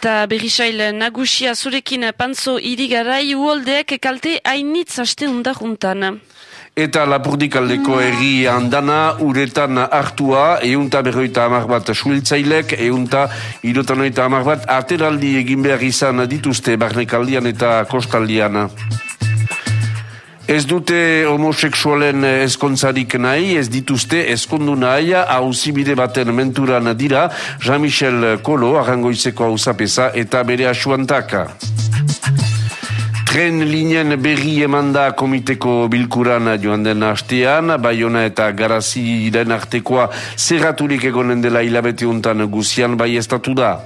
Eta berrisail nagusia zurekin panzo irigarai uoldeak kalte hainitz aste juntan. Eta lapurdikaldeko erri handana uretan hartua, eunta berroita amar bat suiltzailek, eunta irotanoita amar bat ateraldi egin behar izan dituzte barnekaldian eta kostaldian. Ez dute homoseksualen eskontzarik nahi, ez dituzte eskondu nahi, hauzibide baten menturan dira, Jean-Michel Kolo, arrangoizeko hauzapesa, eta bere asuantaka. Tren linien berri emanda komiteko bilkuran joan den hastean, Bayona eta Garazi den artekoa zerraturik egonen dela hilabete untan guzian bai estatu da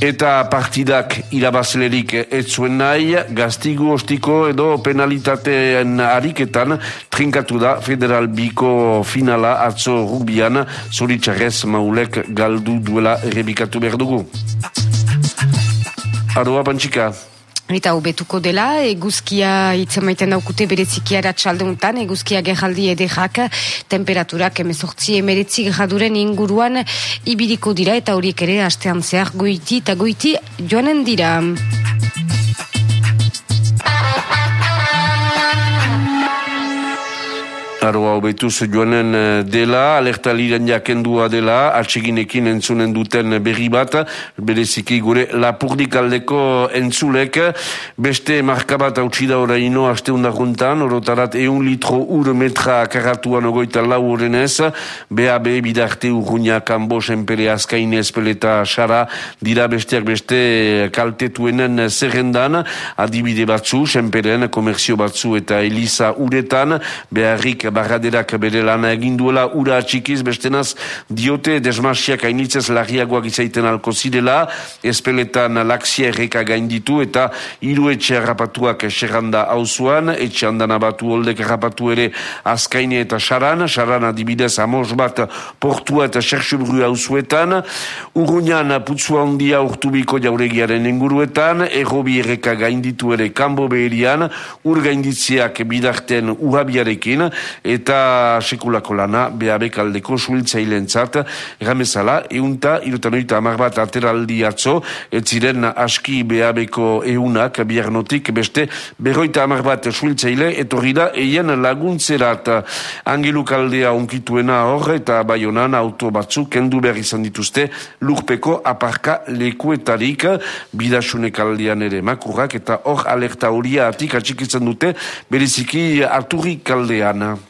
eta partidak irabazlerik ez zuen nahi, gaztigu ostiko edo penalitateen ariketan trinkatu da federal biko finala atzo rubian zoritxarrez maulek galdu duela errebikatu behar dugu. Aroa Pantxika. Eta hobetuko dela, eguzkia itzemaiten daukute bereziki aratsaldeuntan, eguzkia geraldi edekak, temperaturak emezortzi emeretzi graduren inguruan ibiriko dira eta horiek ere astean zehar goiti eta goiti joanen dira. Aroa hobetuz joanen eh, dela, alerta liren jakendua dela, atseginekin entzunen duten berri bat, bereziki gure lapurdikaldeko entzulek, beste marka bat hautsi da oraino aste juntan, orotarat eun litro ur metra karatuan ogoita lau horrenez, BAB bidarte urruña kanbo senpere azkaine espeleta xara, dira besteak beste kaltetuenen zerrendan, adibide batzu, senperen, komerzio batzu eta Elisa uretan, beharrik barraderak bere lana egin duela ura atxikiz, bestenaz diote desmasiak hainitzez larriagoak izaiten alko zirela, espeletan laksia erreka gainditu eta hiru etxe harrapatuak serranda hauzuan, etxe handan abatu holdek harrapatu ere azkaine eta saran, saran adibidez amos bat portua eta serxubru hauzuetan, urruñan putzua handia urtubiko jauregiaren inguruetan, errobi erreka gainditu ere kanbo beherian, ur gainditziak bidarten uhabiarekin, eta sekulako lana behabek aldeko suiltzailen zat, erramezala, eunta, irutan oita amar bat ateraldi atzo, ez ziren aski behabeko eunak, biarnotik, beste, berroita amar bat suiltzaile, etorri da, eien laguntzerat angeluk aldea onkituena hor, eta bai honan auto batzu, kendu behar izan dituzte, lurpeko aparka lekuetarik, bidasunek aldean ere makurrak, eta hor alerta horia atik atxikitzen dute, beriziki aturrik aldean.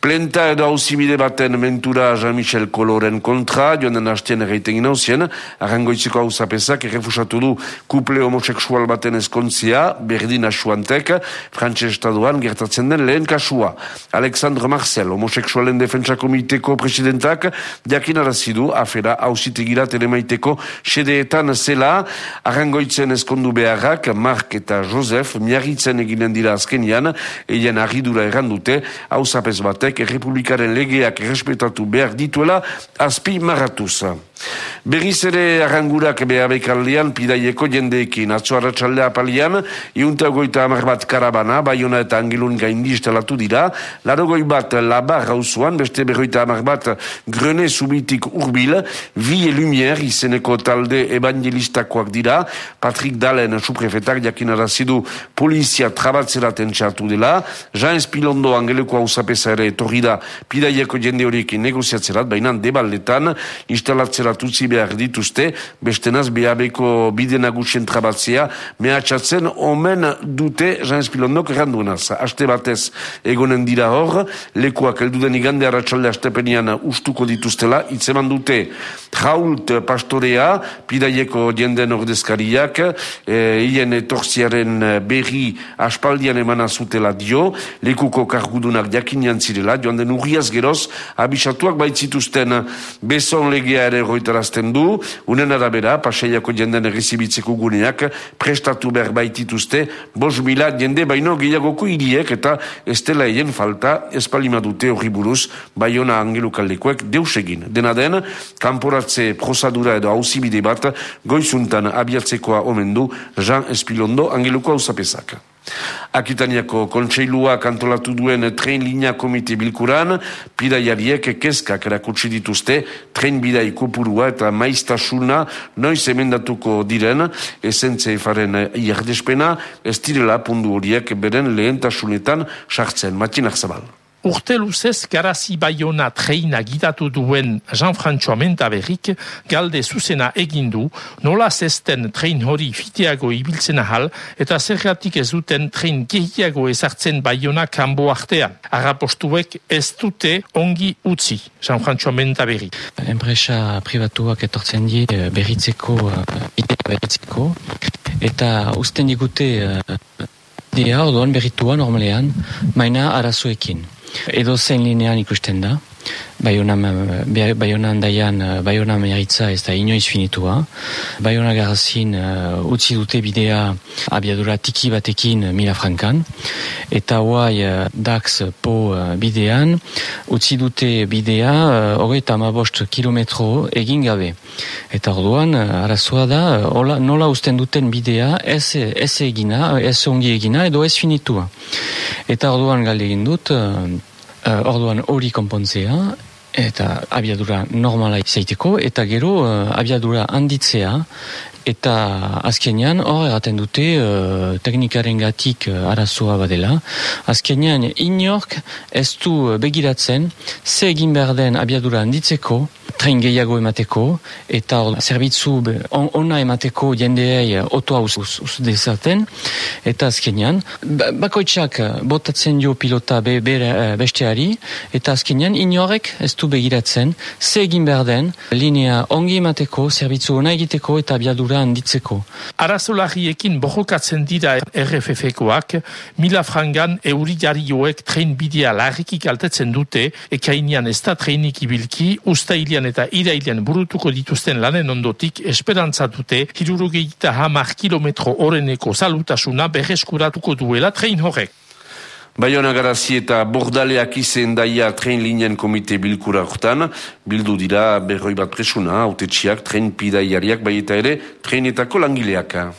Plenta edo hausibide baten mentura Jean-Michel Koloren kontra, joan den hastien erreiten ginauzien, arrangoitziko hau errefusatu du kuple homoseksual baten eskontzia, berdin asuantek, frantxe estaduan gertatzen den lehen kasua. Alexandre Marcel, homoseksualen defensa komiteko presidentak, jakin arazidu, afera hausitegira telemaiteko sedeetan zela, arrangoitzen eskondu beharrak, Mark eta Josef, miarritzen eginen dira azkenian, eien arridura errandute, hau batek, errepublikaren legeak errespetatu behar dituela azpi maratuz. Berriz ere arrangurak behabek aldean pidaieko jendeekin atzo arratsaldea apalian iunta goita amar bat karabana baiona eta angelun gaindi instalatu dira laro goi bat labar hauzuan beste berroita amar bat grene subitik urbil vie lumier izeneko talde evangelistakoak dira Patrick Dalen suprefetak jakin arazidu polizia trabatzeraten txartu dela Jean Espilondo angeleko hausapesa ere etorri da pidaieko jende horiekin negoziatzerat baina debaldetan instalatzera tutzi behar dituzte, bestenaz behabeko bide nagusien trabatzea, mehatxatzen omen dute Jean Espilondok erranduenaz. Aste batez egonen dira hor, lekuak elduden igande arratsalde astepenian ustuko dituztela, itzeman dute jault pastorea, pidaieko jenden ordezkariak, e, hien etorziaren berri aspaldian emana zutela dio, lekuko kargudunak jakin zirela, joan den urriaz geroz, abisatuak baitzituzten beson legea ere goitarazten du, unen arabera, paseiako jenden errezibitzeko guneak, prestatu behar baitituzte, bos mila jende baino gehiagoko iriek, eta estela eien falta, espalimadute horri buruz, baiona angelukaldekoek deus egin. Dena den, kanporatze prozadura edo hausibide bat, goizuntan abiatzekoa omen du, Jean Espilondo angeluko hausapesak. Akitaniako kontseilua kantolatu duen tren linea komite bilkuran, pidaiariek kezkak erakutsi dituzte, tren bidai kopurua eta maiztasuna noiz emendatuko diren, esentze efaren iardespena, ez direla pundu horiek beren lehentasunetan sartzen. Matinak zabal. Urte luzez garazi baiona treina gidatu duen Jean-François Mentaberrik galde zuzena egindu nola zesten trein hori fiteago ibiltzen ahal eta zergatik ez duten trein gehiago ezartzen baiona kanbo artean. Arrapostuek ez dute ongi utzi Jean-François Mentaberrik. Enpresa privatuak etortzen die eh, berritzeko, uh, berritzeko eta usten digute uh, Dia, orduan berritua normalean, maina arazoekin. Edo zein linean ikusten da, Baiona, Baiona andaian, Baiona meharitza ez da inoiz finitua. Baiona garazin uh, utzi dute bidea abiadura tiki batekin mila frankan. Eta hoai uh, DAX po uh, bidean utzi dute bidea uh, amabost kilometro egin gabe. Eta orduan, arazoa da, uh, nola usten duten bidea ez, ez egina, ez ongi egina edo ez finitua. Eta orduan galde egin dut, uh, orduan hori konpontzea, eta abiadura normala izaiteko, eta gero uh, abiadura handitzea, eta azkenean hor eraten dute uh, teknikaren gatik uh, arazoa badela. Azkenean inork ez du begiratzen ze egin behar den abiadura handitzeko, train gehiago emateko, eta zerbitzu on, ona emateko jendeei otoa us, us, dezaten, eta azkenean, ba, bakoitzak botatzen jo pilota be, eh, besteari, eta azkenean inorek ez du begiratzen, ze egin behar den, linea ongi emateko, zerbitzu ona egiteko, eta abiadura handitzeko. Arazolariekin bojokatzen dira RFF-koak, mila frangan euri jarioek tren bidea larrikik altetzen dute, ekainean ez da trenik ibilki, usta eta irailean burutuko dituzten lanen ondotik esperantzatute hirurogeita hamar kilometro oreneko salutasuna berreskuratuko duela trein horrek. Baiona garazi eta bordaleak izen daia tren linien komite bilkura hortan, bildu dira berroi bat presuna, autetxiak, tren pidaiariak, bai eta ere, trenetako langileaka.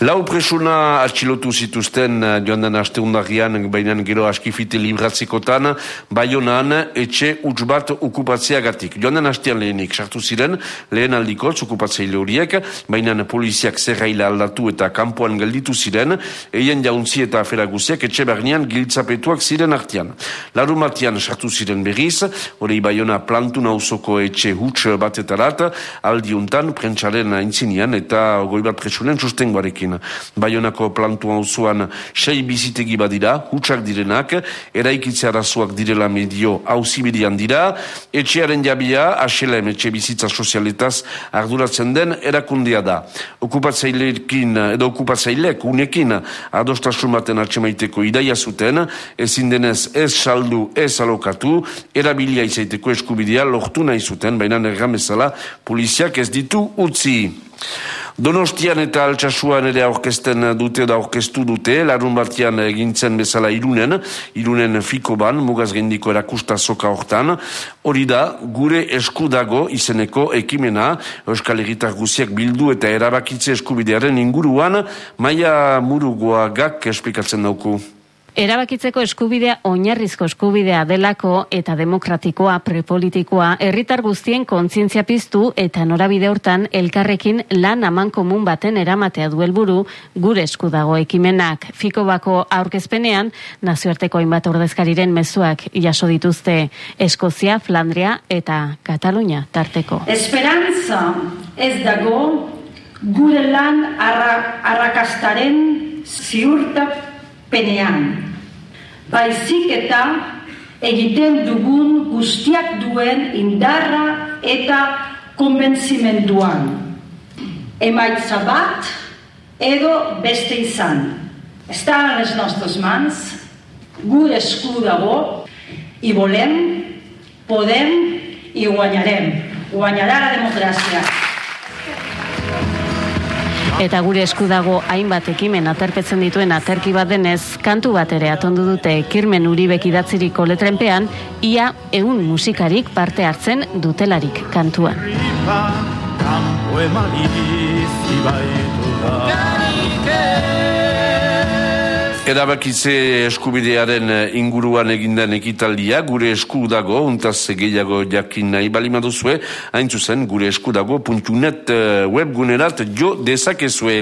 Lau presuna atxilotu zituzten eh, joan den aste undarrian, baina gero askifite libratzikotan, baionan etxe utz bat okupatzeagatik. Joan den astean lehenik sartu ziren, lehen aldikotz okupatzeile horiek, baina poliziak zerraila aldatu eta kanpoan gelditu ziren, eien jauntzi eta afera guziak etxe bernian giltzapetuak ziren artian. Laru matian sartu ziren berriz, hori baiona plantu nauzoko etxe huts batetarat, aldiuntan, prentsaren aintzinian eta goi bat presunen sustengoarekin. Baionako plantu hauzuan sei bizitegi badira, hutsak direnak, eraikitze arazoak direla medio hauzibirian dira, etxearen jabia, aselem etxe bizitza sozialetaz arduratzen den erakundea da. Okupatzailekin, edo okupatzailek, unekin, adostasun baten atxemaiteko idaia zuten, ezin denez ez saldu, ez alokatu, erabilia izaiteko eskubidea lortu nahi zuten, baina erramezala poliziak ez ditu utzi. Donostian eta altxasuan ere aurkesten dute da aurkeztu dute, larun batian egintzen bezala irunen, irunen fiko ban, mugaz gendiko erakusta soka hortan, hori da gure eskudago izeneko ekimena, Euskal Herritar guziak bildu eta erabakitze eskubidearen inguruan, maia murugoa gak esplikatzen dauku. Erabakitzeko eskubidea oinarrizko eskubidea delako eta demokratikoa prepolitikoa herritar guztien kontzientzia piztu eta norabide hortan elkarrekin lan aman komun baten eramatea du helburu gure esku dago ekimenak. Fiko bako aurkezpenean nazioarteko hainbat ordezkariren mezuak jaso dituzte Eskozia, Flandria eta Katalunia tarteko. Esperantza ez dago gure lan arrakastaren ziurtak penean. Baizik eta egiten dugun guztiak duen indarra eta konbentzimenduan. Emaitza bat edo beste izan. Està en les nostres mans, gure esku dago, i volem, podem i guanyarem. Guanyarà la democràcia. Eta gure esku dago hainbat ekimen aterpetzen dituen aterki bat denez, kantu bat ere atondu dute kirmen uribek idatziriko letrenpean, ia egun musikarik parte hartzen dutelarik kantuan. Erabakitze eskubidearen inguruan egindan ekitaldia, gure esku dago, untaz gehiago jakin nahi balimaduzue, hain zuzen, gure esku dago, puntunet eh, webgunerat jo dezakezue.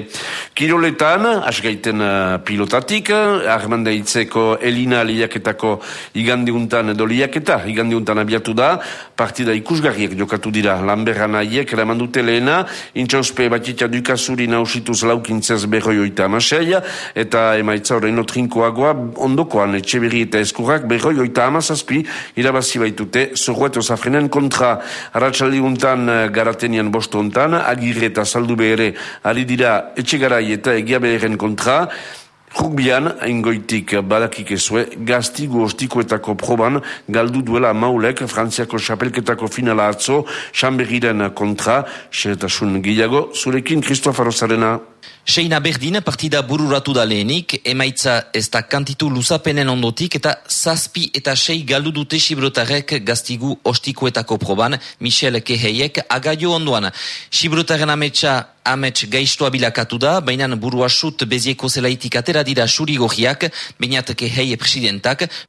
Kiroletan, asgaiten eh, pilotatik, armanda itzeko elina liaketako igandiuntan edo liaketa, igandiuntan abiatu da, partida ikusgarriek jokatu dira, lanberra nahiek, eraman dute lehena, intxauspe batitza dukazuri nausituz laukintzez berroi oita amaseia, eta emaitza horrein trinkoagoa ondokoan etxeberri eta eskurrak berroi oita amazazpi irabazi baitute zorroeto zafrenen kontra. Haratsaldi untan eh, garatenian bosto ontan agirre eta saldu behere ari dira etxegarai eta egia beheren kontra. Rugbian, ingoitik badakik ezue, gaztigu ostikoetako proban galdu duela maulek Frantziako xapelketako finala atzo, xamberiren kontra, xeretasun gehiago, zurekin Kristofa Rosarena. Seina berdin partida bururatu da lehenik, emaitza ez da kantitu luzapenen ondotik eta zazpi eta sei galdu dute sibrotarek gaztigu ostikoetako proban Michel Keheiek agaio ondoan. Sibrotaren ametsa amets gaiztoa bilakatu da, baina burua sut bezieko zelaitik atera dira suri gohiak, bainat Kehei presidentak,